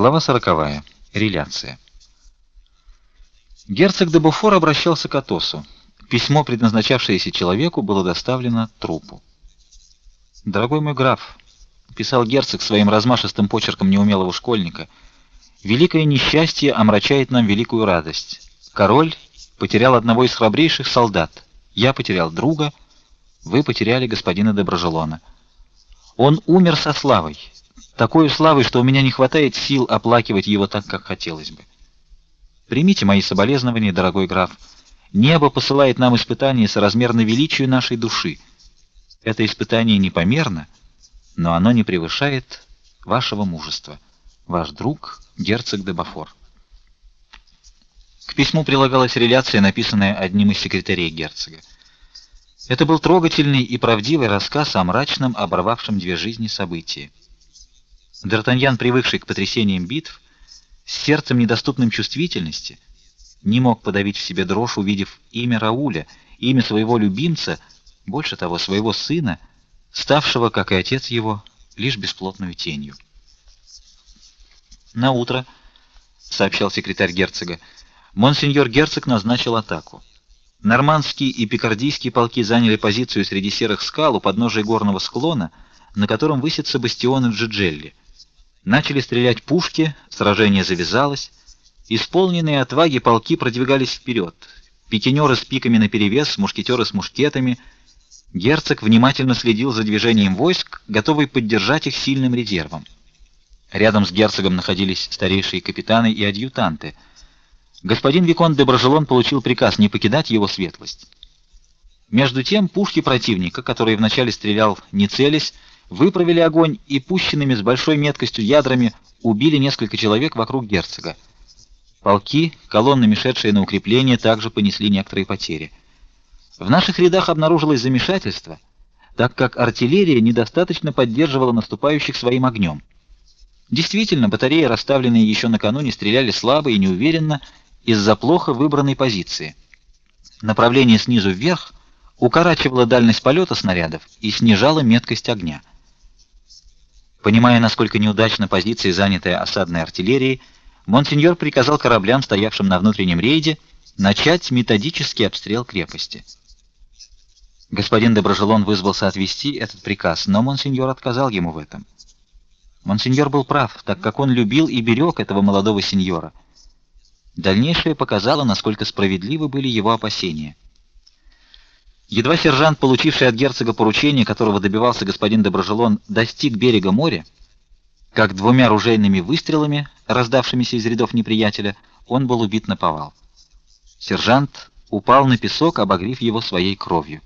Глава сороковая. Реляция. Герцог де Буфор обращался к Атосу. Письмо, предназначавшееся человеку, было доставлено трупу. «Дорогой мой граф», — писал герцог своим размашистым почерком неумелого школьника, — «великое несчастье омрачает нам великую радость. Король потерял одного из храбрейших солдат. Я потерял друга, вы потеряли господина Доброжелона. Он умер со славой, такой славой, что у меня не хватает сил оплакивать его так, как хотелось бы. Примите мои соболезнования, дорогой граф. Небо посылает нам испытание соразмерно величию нашей души. Это испытание непомерно, но оно не превышает вашего мужества. Ваш друг, герцог де Бафор. К письму прилагалась реляция, написанная одним из секретарей герцога. Это был трогательный и правдивый рассказ о мрачном, оборвавшем две жизни событии. Д'Артаньян, привыкший к потрясениям битв, с сердцем недоступным чувствительности, не мог подавить в себе дрожь, увидев имя Рауля, имя своего любимца, больше того, своего сына, ставшего, как и отец его, лишь бесплотной тенью. На утро, сообщал секретарь герцога, монсеньор герцог назначил атаку. Нормандские и пикардийские полки заняли позицию среди серых скал у подножия горного склона, на котором высятся бастионы Джиджелли. Начали стрелять пушки, сражение завязалось. Исполненные отваги полки продвигались вперед. Пикинеры с пиками наперевес, мушкетеры с мушкетами. Герцог внимательно следил за движением войск, готовый поддержать их сильным резервом. Рядом с герцогом находились старейшие капитаны и адъютанты. Господин виконт де Брожелон получил приказ не покидать его светлость. Между тем пушки противника, которые вначале стрелял не целясь, выправили огонь и пущенными с большой меткостью ядрами убили несколько человек вокруг герцога. Полки, колоннами шедшие на укрепление, также понесли некоторые потери. В наших рядах обнаружилось замешательство, так как артиллерия недостаточно поддерживала наступающих своим огнем. Действительно, батареи, расставленные еще накануне, стреляли слабо и неуверенно из-за плохо выбранной позиции. Направление снизу вверх укорачивало дальность полета снарядов и снижало меткость огня. Понимая, насколько неудачна позиция, занятая осадной артиллерией, монсеньор приказал кораблям, стоявшим на внутреннем рейде, начать методический обстрел крепости. Господин Доброжелон вызвался отвести этот приказ, но монсеньор отказал ему в этом. Монсеньор был прав, так как он любил и берег этого молодого сеньора. Дальнейшее показало, насколько справедливы были его опасения. Едва сержант, получивший от герцога поручение, которого добивался господин Доброжелон, достиг берега моря, как двумя ружейными выстрелами, раздавшимися из рядов неприятеля, он был убит на повал. Сержант упал на песок, обогрев его своей кровью.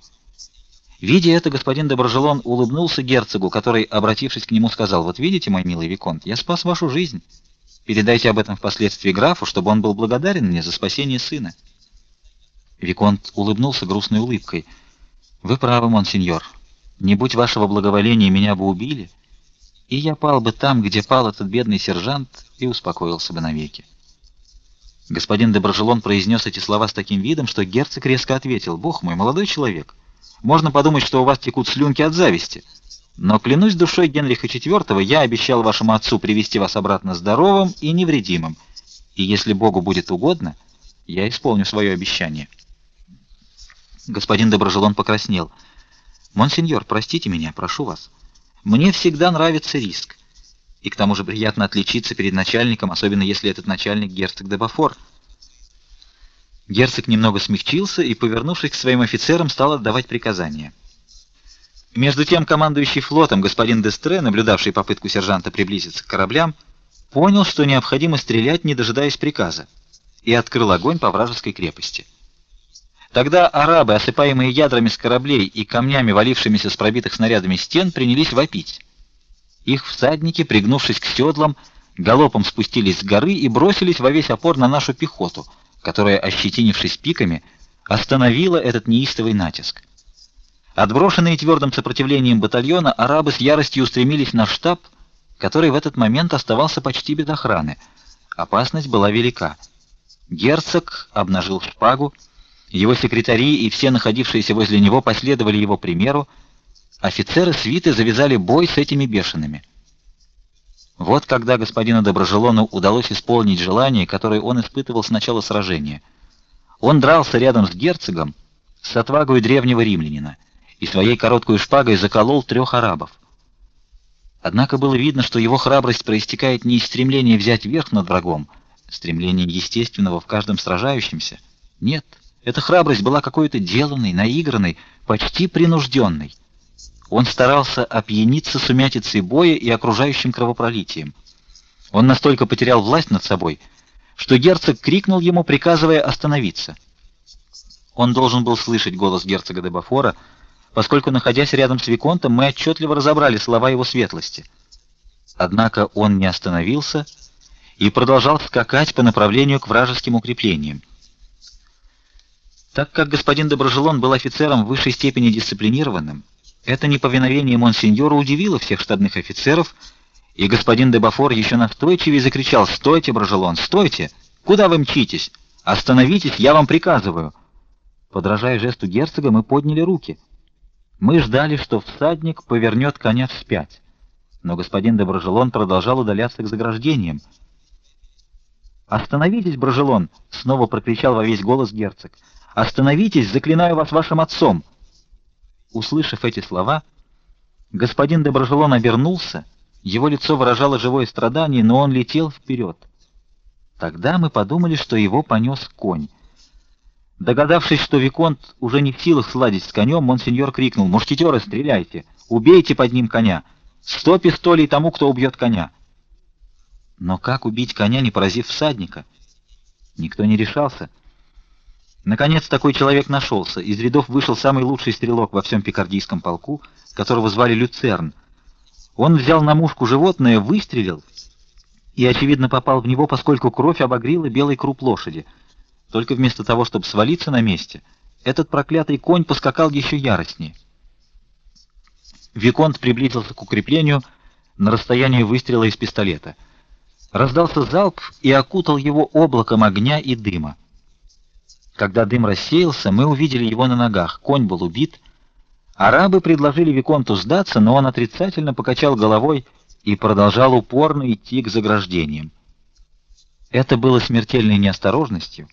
Видя это, господин Доброжелон улыбнулся герцогу, который, обратившись к нему, сказал: "Вот видите, мой милый виконт, я спас вашу жизнь. Передайте об этом впоследствии графу, чтобы он был благодарен мне за спасение сына". Виконт улыбнулся грустной улыбкой. Вы правы, монсеньор. Не будь вашего благоволения, меня бы убили, и я пал бы там, где пал этот бедный сержант, и успокоился бы навеки. Господин де Брожелон произнес эти слова с таким видом, что герцог резко ответил: "Бог мой, молодой человек, можно подумать, что у вас текут слюнки от зависти. Но клянусь душой Генриха IV, я обещал вашему отцу привести вас обратно здоровым и невредимым. И если Богу будет угодно, я исполню свое обещание". Господин Доброжелон покраснел. "Монсеньор, простите меня, прошу вас. Мне всегда нравится риск. И к тому же приятно отличиться перед начальником, особенно если этот начальник герцог де Бафор". Герцог немного смягчился и, повернувшись к своим офицерам, стал отдавать приказания. Между тем командующий флотом господин Дестре, наблюдавший попытку сержанта приблизиться к кораблям, понял, что необходимо стрелять, не дожидаясь приказа, и открыл огонь по вражеской крепости. Тогда арабы, осыпаемые ядрами с кораблей и камнями, валившимися с пробитых снарядами стен, принялись вопить. Их всадники, пригнувшись к седлам, галопом спустились с горы и бросились во весь опор на нашу пехоту, которая, ощетинившись пиками, остановила этот неистовый натиск. Отброшенные твердым сопротивлением батальона, арабы с яростью устремились на штаб, который в этот момент оставался почти без охраны. Опасность была велика. Герцог обнажил шпагу, его секретари и все находившиеся возле него последовали его примеру. Офицеры свиты завязали бой с этими бешеными. Вот когда господину Доброжелону удалось исполнить желание, которое он испытывал с начала сражения. Он дрался рядом с герцогом с отвагой древнего римлянина и своей короткой шпагой заколол трех арабов. Однако было видно, что его храбрость проистекает не из стремления взять верх над врагом, стремления естественного в каждом сражающемся. Нет, эта храбрость была какой-то деланной, наигранной, почти принужденной. Он старался опьяниться сумятицей боя и окружающим кровопролитием. Он настолько потерял власть над собой, что герцог крикнул ему, приказывая остановиться. Он должен был слышать голос герцога де Бафора, поскольку, находясь рядом с виконтом, мы отчетливо разобрали слова его светлости. Однако он не остановился и продолжал скакать по направлению к вражеским укреплениям. Так как господин Доброжелон был офицером в высшей степени дисциплинированным, это неповиновение монсеньора удивило всех штабных офицеров, и господин де Бафор еще настойчивее закричал: "Стойте, Брожелон, стойте! Куда вы мчитесь? Остановитесь, я вам приказываю!" Подражая жесту герцога, мы подняли руки. Мы ждали, что всадник повернет коня вспять. Но господин де Брожелон продолжал удаляться к заграждениям. "Остановитесь, Брожелон!" снова прокричал во весь голос герцог. "Остановитесь, заклинаю вас вашим отцом!" Услышав эти слова, господин де Брожелон обернулся, его лицо выражало живое страдание, но он летел вперед. Тогда мы подумали, что его понес конь. Догадавшись, что виконт уже не в силах сладить с конем, монсеньор крикнул: "Мушкетеры, стреляйте! Убейте под ним коня! Сто пистолей тому, кто убьет коня!" Но как убить коня, не поразив всадника? Никто не решался. Наконец такой человек нашелся. Из рядов вышел самый лучший стрелок во всем пикардийском полку, которого звали Люцерн. Он взял на мушку животное, выстрелил и очевидно попал в него, поскольку кровь обогрела белый круп лошади. Только вместо того, чтобы свалиться на месте, этот проклятый конь поскакал еще яростнее. Виконт приблизился к укреплению на расстоянии выстрела из пистолета. Раздался залп и окутал его облаком огня и дыма. Когда дым рассеялся, мы увидели его на ногах. Конь был убит. Арабы предложили виконту сдаться, но он отрицательно покачал головой и продолжал упорно идти к заграждениям. Это было смертельной неосторожностью.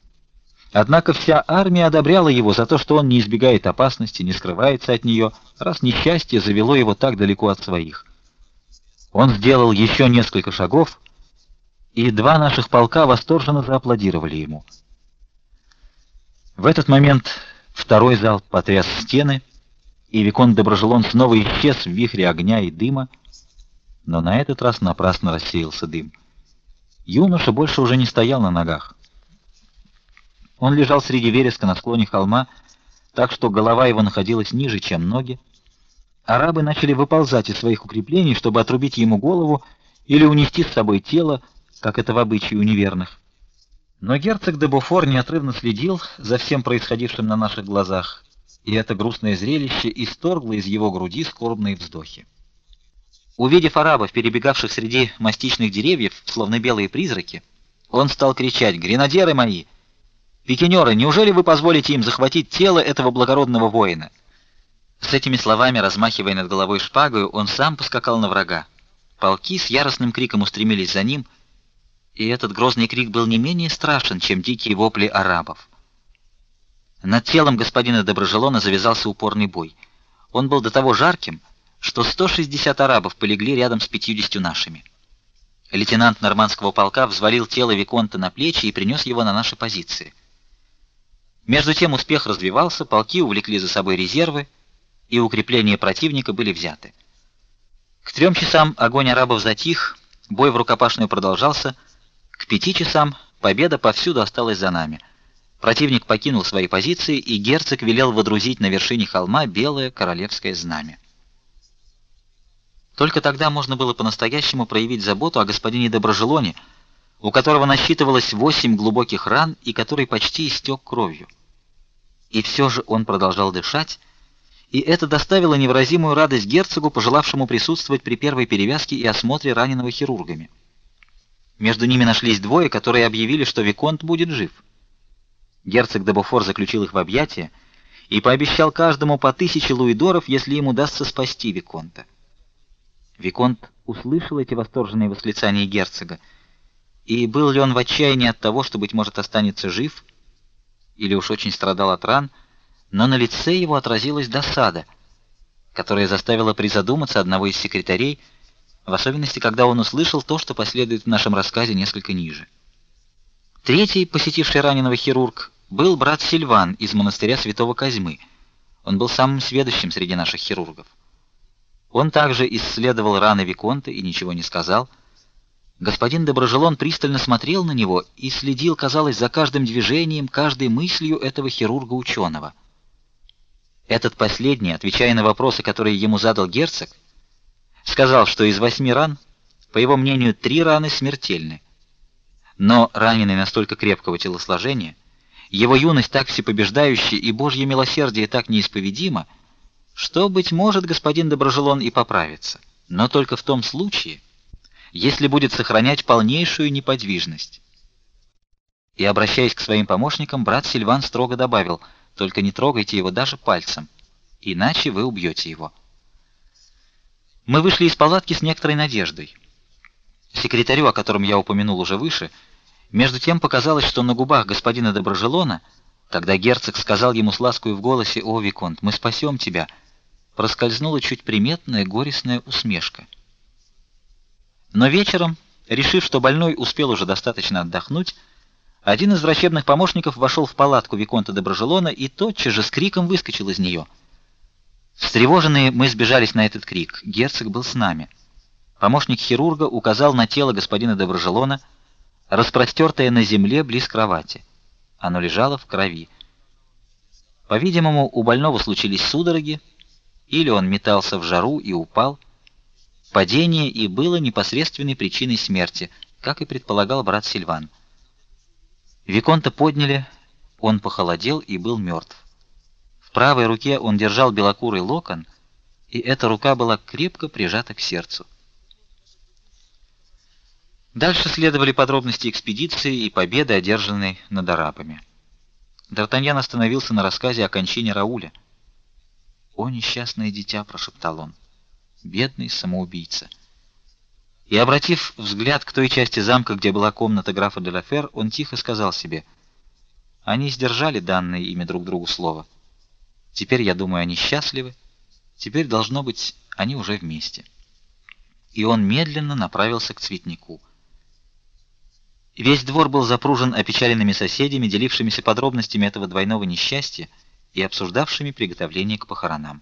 Однако вся армия одобряла его за то, что он не избегает опасности, не скрывается от нее, раз несчастье завело его так далеко от своих. Он сделал еще несколько шагов, и два наших полка восторженно зааплодировали ему. В этот момент второй залп потряс стены, и виконт Доброжелон снова исчез в вихре огня и дыма, но на этот раз напрасно рассеялся дым. Юноша больше уже не стоял на ногах. Он лежал среди вереска на склоне холма, так что голова его находилась ниже, чем ноги. Арабы начали выползать из своих укреплений, чтобы отрубить ему голову или унести с собой тело, как это в обычае у неверных. Но герцог де Буфор неотрывно следил за всем происходившим на наших глазах, и это грустное зрелище исторгло из его груди скорбные вздохи. Увидев арабов, перебегавших среди мастичных деревьев, словно белые призраки, он стал кричать: "Гренадеры мои, пикинеры, неужели вы позволите им захватить тело этого благородного воина?" С этими словами, размахивая над головой шпагой, он сам поскакал на врага. Полки с яростным криком устремились за ним и этот грозный крик был не менее страшен, чем дикие вопли арабов. Над телом господина Доброжелона завязался упорный бой. Он был до того жарким, что 160 арабов полегли рядом с 50 нашими. Лейтенант нормандского полка взвалил тело виконта на плечи и принес его на наши позиции. Между тем успех развивался, полки увлекли за собой резервы, и укрепления противника были взяты. К трем часам огонь арабов затих, бой в рукопашную продолжался. Пяти часам победа повсюду осталась за нами. Противник покинул свои позиции, и герцог велел водрузить на вершине холма белое королевское знамя. Только тогда можно было по-настоящему проявить заботу о господине Доброжелоне, у которого насчитывалось восемь глубоких ран и который почти истек кровью. И все же он продолжал дышать, и это доставило невыразимую радость герцогу, пожелавшему присутствовать при первой перевязке и осмотре раненого хирургами. Между ними нашлись двое, которые объявили, что виконт будет жив. Герцог де Буфор заключил их в объятия и пообещал каждому по тысяче луидоров, если ему удастся спасти виконта. Виконт услышал эти восторженные восклицания герцога, и был ли он в отчаянии от того, что быть может останется жив, или уж очень страдал от ран, но на лице его отразилась досада, которая заставила призадуматься одного из секретарей, в особенности, когда он услышал то, что последует в нашем рассказе несколько ниже. Третий, посетивший раненого хирург, был брат Сильван из монастыря Святого Козьмы. Он был самым сведущим среди наших хирургов. Он также исследовал раны виконта и ничего не сказал. Господин Доброжелон пристально смотрел на него и следил, казалось, за каждым движением, каждой мыслью этого хирурга-ученого. Этот последний, отвечая на вопросы, которые ему задал герцог, сказал, что из восьми ран, по его мнению, три раны смертельны. Но раненый настолько крепкого телосложения, его юность так всепобеждающая и Божье милосердие так неисповедимо, что быть может, господин Доброжелон и поправится, но только в том случае, если будет сохранять полнейшую неподвижность. И обращаясь к своим помощникам, брат Сильван строго добавил: "Только не трогайте его даже пальцем, иначе вы убьете его". Мы вышли из палатки с некоторой надеждой. Секретарю, о котором я упомянул уже выше, между тем показалось, что на губах господина Доброжелона, когда герцог сказал ему с лаской в голосе: "О, виконт, мы спасем тебя", проскользнула чуть приметная горестная усмешка. Но вечером, решив, что больной успел уже достаточно отдохнуть, один из врачебных помощников вошел в палатку виконта Доброжелона и тотчас же с криком выскочил из нее. Встревоженные мы сбежались на этот крик. Герцог был с нами. Помощник хирурга указал на тело господина Доброжелона, распростертое на земле близ кровати. Оно лежало в крови. По-видимому, у больного случились судороги, или он метался в жару и упал. Падение и было непосредственной причиной смерти, как и предполагал брат Сильван. Виконта подняли, он похолодел и был мертв. В правой руке он держал белокурый локон, и эта рука была крепко прижата к сердцу. Дальше следовали подробности экспедиции и победы, одержанной над арабами. Д'Артаньян остановился на рассказе о кончине Рауля. "О несчастное дитя", прошептал он. "Бедный самоубийца". И обратив взгляд к той части замка, где была комната графа де Лафер, он тихо сказал себе: "Они сдержали данное ими друг другу слово". Теперь, я думаю, они счастливы. Теперь должно быть, они уже вместе. И он медленно направился к цветнику. Весь двор был запружен опечаленными соседями, делившимися подробностями этого двойного несчастья и обсуждавшими приготовление к похоронам.